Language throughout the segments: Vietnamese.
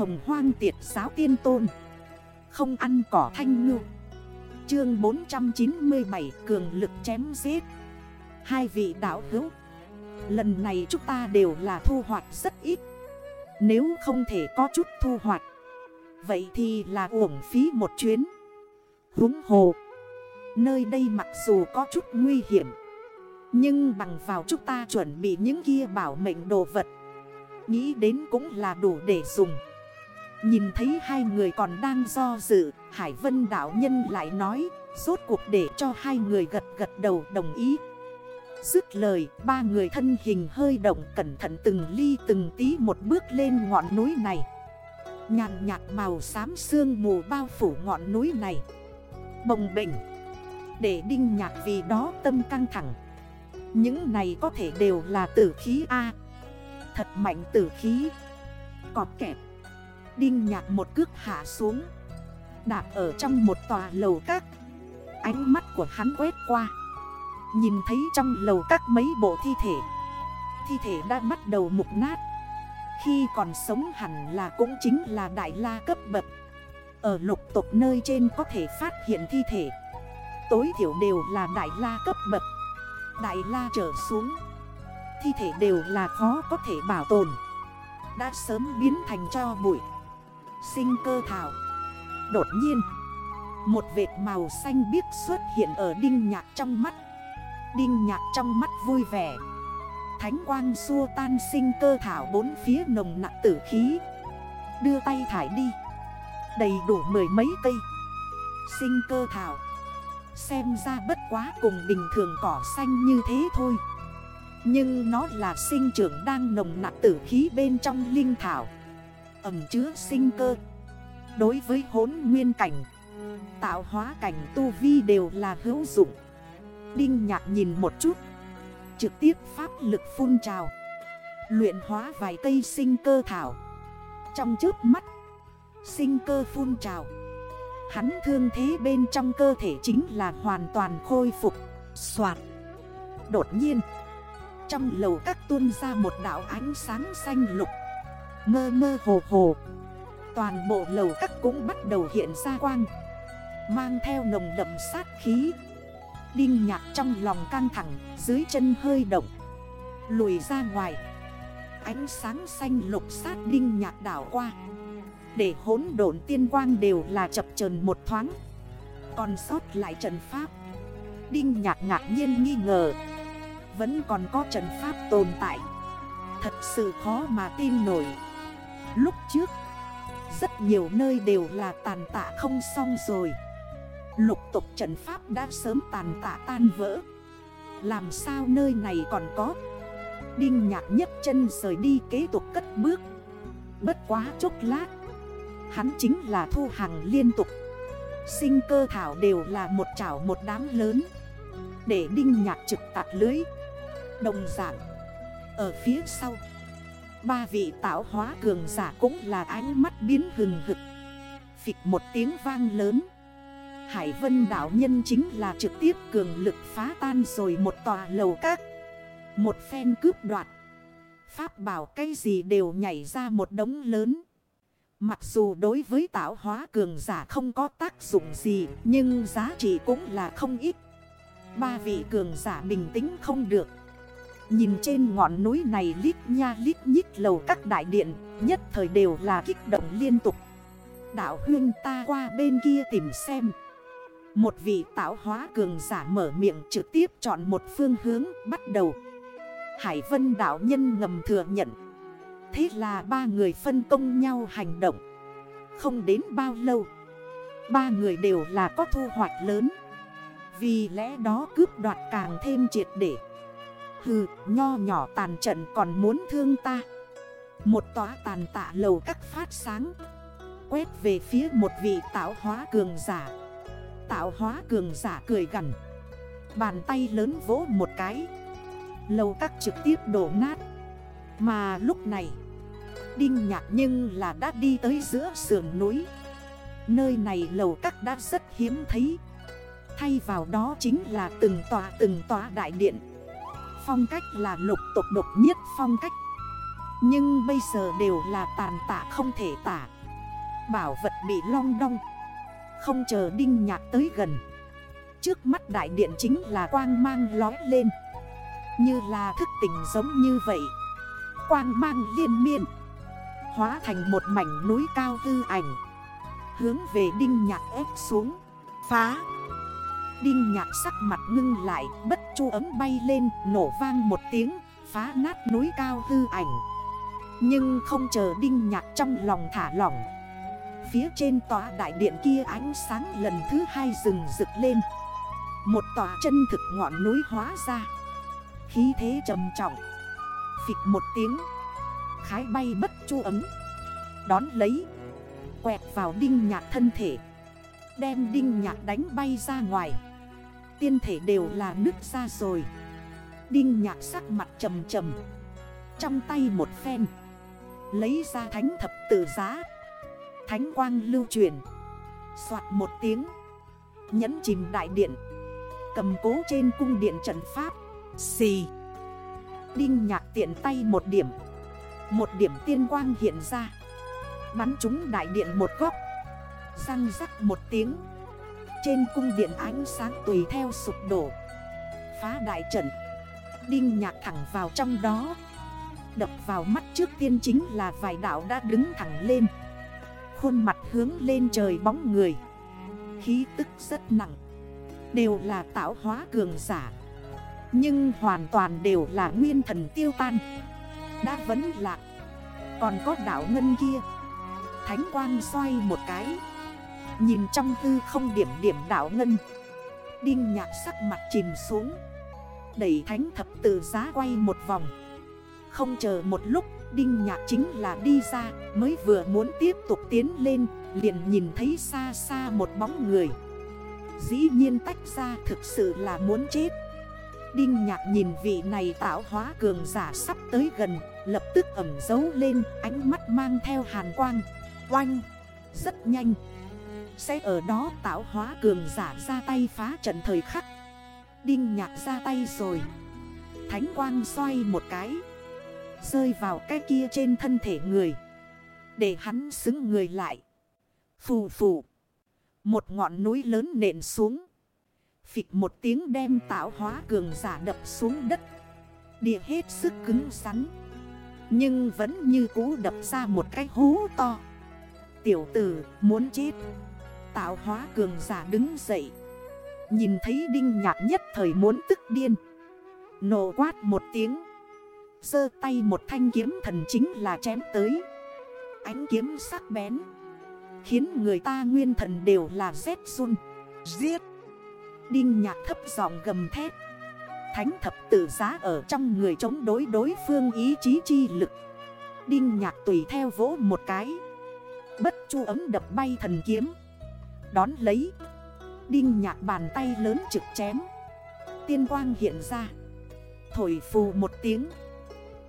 hồng hoang tiệt giáo tiên tôn. Không ăn cỏ thanh ngư. Chương 497 cường lực chém giết. Hai vị đảo hữu, Lần này chúng ta đều là thu hoạch rất ít. Nếu không thể có chút thu hoạch, Vậy thì là uổng phí một chuyến. Húng hồ, Nơi đây mặc dù có chút nguy hiểm, Nhưng bằng vào chúng ta chuẩn bị những kia bảo mệnh đồ vật, Nghĩ đến cũng là đủ để dùng. Nhìn thấy hai người còn đang do dự, Hải Vân đạo nhân lại nói, Rốt cuộc để cho hai người gật gật đầu, đồng ý. Dứt lời, ba người thân hình hơi động, Cẩn thận từng ly từng tí một bước lên ngọn núi này. Nhàn nhạt màu xám sương mù bao phủ ngọn núi này. Bồng bệnh Để đinh nhạc vì đó tâm căng thẳng. Những này có thể đều là tử khí A. Thật mạnh tử khí. Cọp kẹp. Đinh nhạc một cước hạ xuống. Đạp ở trong một tòa lầu các. Ánh mắt của hắn quét qua. Nhìn thấy trong lầu các mấy bộ thi thể. Thi thể đã bắt đầu mục nát. Khi còn sống hẳn là cũng chính là đại la cấp bậc. Ở lục tục nơi trên có thể phát hiện thi thể. Tối thiểu đều là đại la cấp bậc. Đại la trở xuống. Thi thể đều là khó có thể bảo tồn. Đã sớm biến thành cho bụi. Sinh cơ thảo. Đột nhiên, Một vệt màu xanh biếc xuất hiện ở đinh nhạc trong mắt. Đinh nhạc trong mắt vui vẻ. Thánh quang xua tan sinh cơ thảo bốn phía nồng nặng tử khí. Đưa tay thải đi. Đầy đủ mười mấy cây. Sinh cơ thảo. Xem ra bất quá cùng bình thường cỏ xanh như thế thôi. Nhưng nó là sinh trưởng đang nồng nặng tử khí bên trong linh thảo. Ẩm chứa sinh cơ. Đối với hốn nguyên cảnh, Tạo hóa cảnh tu vi đều là hữu dụng. Đinh nhạc nhìn một chút, Trực tiếp pháp lực phun trào, Luyện hóa vài cây sinh cơ thảo. Trong trước mắt, Sinh cơ phun trào. Hắn thương thế bên trong cơ thể chính là hoàn toàn khôi phục Xoạt Đột nhiên, Trong lầu các tuôn ra một đảo ánh sáng xanh lục. Mơ mơ hồ hồ. Toàn bộ lầu các cũng bắt đầu hiện ra quang, Mang theo nồng đậm sát khí. Đinh nhạc trong lòng căng thẳng, Dưới chân hơi động, Lùi ra ngoài. Ánh sáng xanh lục sát đinh nhạc đảo qua. Để hốn độn tiên quang đều là chập chờn một thoáng, Còn sót lại trận pháp. Đinh nhạc ngạc nhiên nghi ngờ, Vẫn còn có trận pháp tồn tại. Thật sự khó mà tin nổi. Lúc trước, Rất nhiều nơi đều là tàn tạ không xong rồi. Lục tục trận pháp đã sớm tàn tạ tan vỡ. Làm sao nơi này còn có? Đinh nhạc nhấc chân rời đi kế tục cất bước. Bất quá chốc lát, Hắn chính là thu hàng liên tục. Sinh cơ thảo đều là một chảo một đám lớn. Để đinh nhạc trực tạt lưới, Đồng dạng, Ở phía sau. Ba vị tạo hóa cường giả cũng là ánh mắt biến hừng hực. Phịch một tiếng vang lớn. Hải vân đảo nhân chính là trực tiếp cường lực phá tan rồi một tòa lầu các. Một phen cướp đoạt. Pháp bảo cái gì đều nhảy ra một đống lớn. Mặc dù đối với tạo hóa cường giả không có tác dụng gì, Nhưng giá trị cũng là không ít. Ba vị cường giả bình tĩnh không được. Nhìn trên ngọn núi này lít nha lít nhít lầu các đại điện, Nhất thời đều là kích động liên tục. Đạo huyên ta qua bên kia tìm xem. Một vị tạo hóa cường giả mở miệng trực tiếp chọn một phương hướng, bắt đầu. Hải vân đạo nhân ngầm thừa nhận. Thế là ba người phân công nhau hành động. Không đến bao lâu, Ba người đều là có thu hoạch lớn. Vì lẽ đó cướp đoạt càng thêm triệt để. Hừ, nho nhỏ tàn trận còn muốn thương ta. Một tóa tàn tạ lầu các phát sáng Quét về phía một vị tạo hóa cường giả. Tạo hóa cường giả cười gần Bàn tay lớn vỗ một cái. Lầu các trực tiếp đổ nát. Mà lúc này Đinh nhạc nhưng là đã đi tới giữa sườn núi. Nơi này lầu các đã rất hiếm thấy. Thay vào đó chính là từng tòa từng tòa đại điện. Phong cách là lục tục độc nhất phong cách. Nhưng bây giờ đều là tàn tạ không thể tả. Bảo vật bị long đong. Không chờ đinh nhạc tới gần. Trước mắt đại điện chính là quang mang lói lên. Như là thức tỉnh giống như vậy. Quang mang liên miên. Hóa thành một mảnh núi cao hư ảnh. Hướng về đinh nhạc ép xuống. Phá. Đinh nhạc sắc mặt ngưng lại, Bất chu ấm bay lên, Nổ vang một tiếng, Phá nát núi cao hư ảnh. Nhưng không chờ đinh nhạc trong lòng thả lỏng. Phía trên tòa đại điện kia ánh sáng lần thứ hai rừng rực lên. Một tòa chân thực ngọn núi hóa ra. Khí thế trầm trọng. Phịch một tiếng. Khái bay bất chu ấm. Đón lấy. Quẹt vào đinh nhạc thân thể. Đem đinh nhạc đánh bay ra ngoài. Tiên thể đều là nứt ra rồi. Đinh nhạc sắc mặt trầm trầm. Trong tay một phen. Lấy ra thánh thập tự giá. Thánh quang lưu truyền. Xoạt một tiếng. Nhấn chìm đại điện. Cầm cố trên cung điện trận pháp. Xì. Đinh nhạc tiện tay một điểm. Một điểm tiên quang hiện ra. Bắn trúng đại điện một góc. Răng rắc một tiếng. Trên cung điện ánh sáng tùy theo sụp đổ. Phá đại trận. Đinh nhạc thẳng vào trong đó. Đập vào mắt trước tiên chính là vài đảo đã đứng thẳng lên. Khuôn mặt hướng lên trời bóng người. Khí tức rất nặng. Đều là tạo hóa cường giả. Nhưng hoàn toàn đều là nguyên thần tiêu tan. Đã vấn lạc. Còn có đảo ngân kia. Thánh quang xoay một cái. Nhìn trong tư không điểm điểm đảo ngân. Đinh nhạc sắc mặt chìm xuống. Đẩy thánh thập từ giá quay một vòng. Không chờ một lúc, Đinh nhạc chính là đi ra, Mới vừa muốn tiếp tục tiến lên, Liền nhìn thấy xa xa một bóng người. Dĩ nhiên tách ra thực sự là muốn chết. Đinh nhạc nhìn vị này tạo hóa cường giả sắp tới gần, Lập tức ẩm dấu lên, ánh mắt mang theo hàn quang. Oanh! Rất nhanh sẽ ở đó tạo hóa cường giả ra tay phá trận thời khắc. Đinh nhạc ra tay rồi. Thánh quang xoay một cái. Rơi vào cái kia trên thân thể người. Để hắn xứng người lại. Phù phù. Một ngọn núi lớn nện xuống. Phịch một tiếng đem tạo hóa cường giả đập xuống đất. Địa hết sức cứng rắn. Nhưng vẫn như cú đập ra một cái hú to. Tiểu tử muốn chết. Tạo hóa cường giả đứng dậy. Nhìn thấy đinh nhạc nhất thời muốn tức điên. Nổ quát một tiếng. Sơ tay một thanh kiếm thần chính là chém tới. Ánh kiếm sắc bén. Khiến người ta nguyên thần đều là rét run. Giết. Đinh nhạc thấp giọng gầm thét. Thánh thập tử giá ở trong người chống đối đối phương ý chí chi lực. Đinh nhạc tùy theo vỗ một cái. Bất chu ấm đập bay thần kiếm. Đón lấy. Đinh nhạc bàn tay lớn trực chém. Tiên quang hiện ra. Thổi phù một tiếng.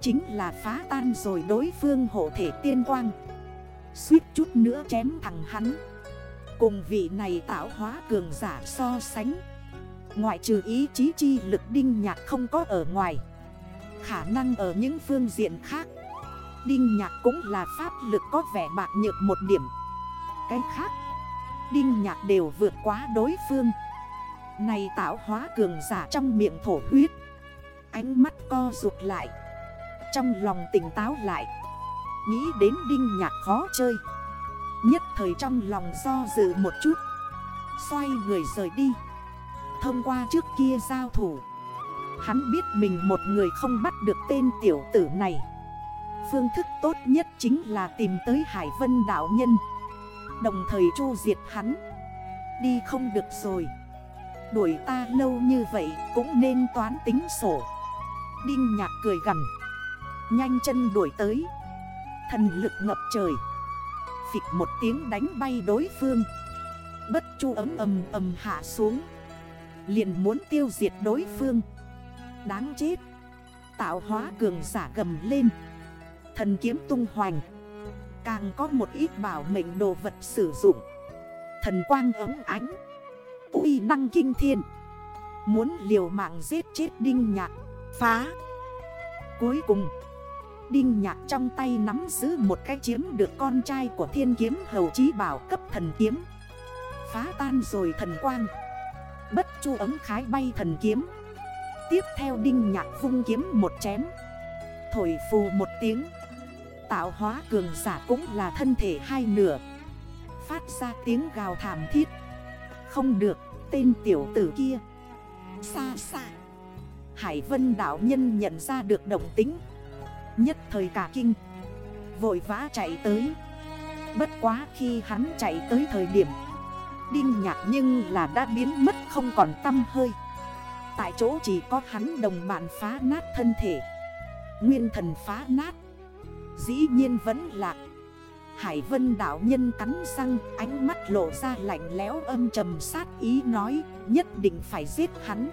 Chính là phá tan rồi đối phương hộ thể tiên quang. Suýt chút nữa chém thằng hắn. Cùng vị này tạo hóa cường giả so sánh. Ngoại trừ ý chí chi lực đinh nhạc không có ở ngoài. Khả năng ở những phương diện khác. Đinh nhạc cũng là pháp lực có vẻ bạc nhược một điểm. Cái khác Đinh nhạc đều vượt quá đối phương. Này tạo hóa cường giả trong miệng thổ huyết. Ánh mắt co rụt lại. Trong lòng tỉnh táo lại. Nghĩ đến đinh nhạc khó chơi. Nhất thời trong lòng do dự một chút. Xoay người rời đi. Thông qua trước kia giao thủ. Hắn biết mình một người không bắt được tên tiểu tử này. Phương thức tốt nhất chính là tìm tới Hải Vân Đạo Nhân. Đồng thời chu diệt hắn. Đi không được rồi. Đuổi ta lâu như vậy cũng nên toán tính sổ. Đinh nhạc cười gần Nhanh chân đuổi tới. Thần lực ngập trời. Phịch một tiếng đánh bay đối phương. Bất chu ấm ầm ầm hạ xuống. Liền muốn tiêu diệt đối phương. Đáng chết. Tạo hóa cường giả gầm lên. Thần kiếm tung hoành. Càng có một ít bảo mệnh đồ vật sử dụng. Thần quang ấm ánh, uy năng kinh thiên. Muốn liều mạng giết chết đinh nhạc, Phá. Cuối cùng, Đinh nhạc trong tay nắm giữ một cái chiếm được con trai của thiên kiếm hầu chí bảo cấp thần kiếm. Phá tan rồi thần quang. Bất chu ấm khái bay thần kiếm. Tiếp theo đinh nhạc vung kiếm một chém. Thổi phù một tiếng. Tạo hóa cường giả cũng là thân thể hai nửa. Phát ra tiếng gào thảm thiết. Không được, tên tiểu tử kia. Xa xa Hải vân đảo nhân nhận ra được động tính. Nhất thời cả kinh. Vội vã chạy tới. Bất quá khi hắn chạy tới thời điểm, Đinh nhạc nhưng là đã biến mất không còn tâm hơi. Tại chỗ chỉ có hắn đồng bạn phá nát thân thể. Nguyên thần phá nát. Dĩ nhiên vẫn lạc Hải vân đảo nhân cắn răng, Ánh mắt lộ ra lạnh lẽo âm trầm sát ý nói, Nhất định phải giết hắn.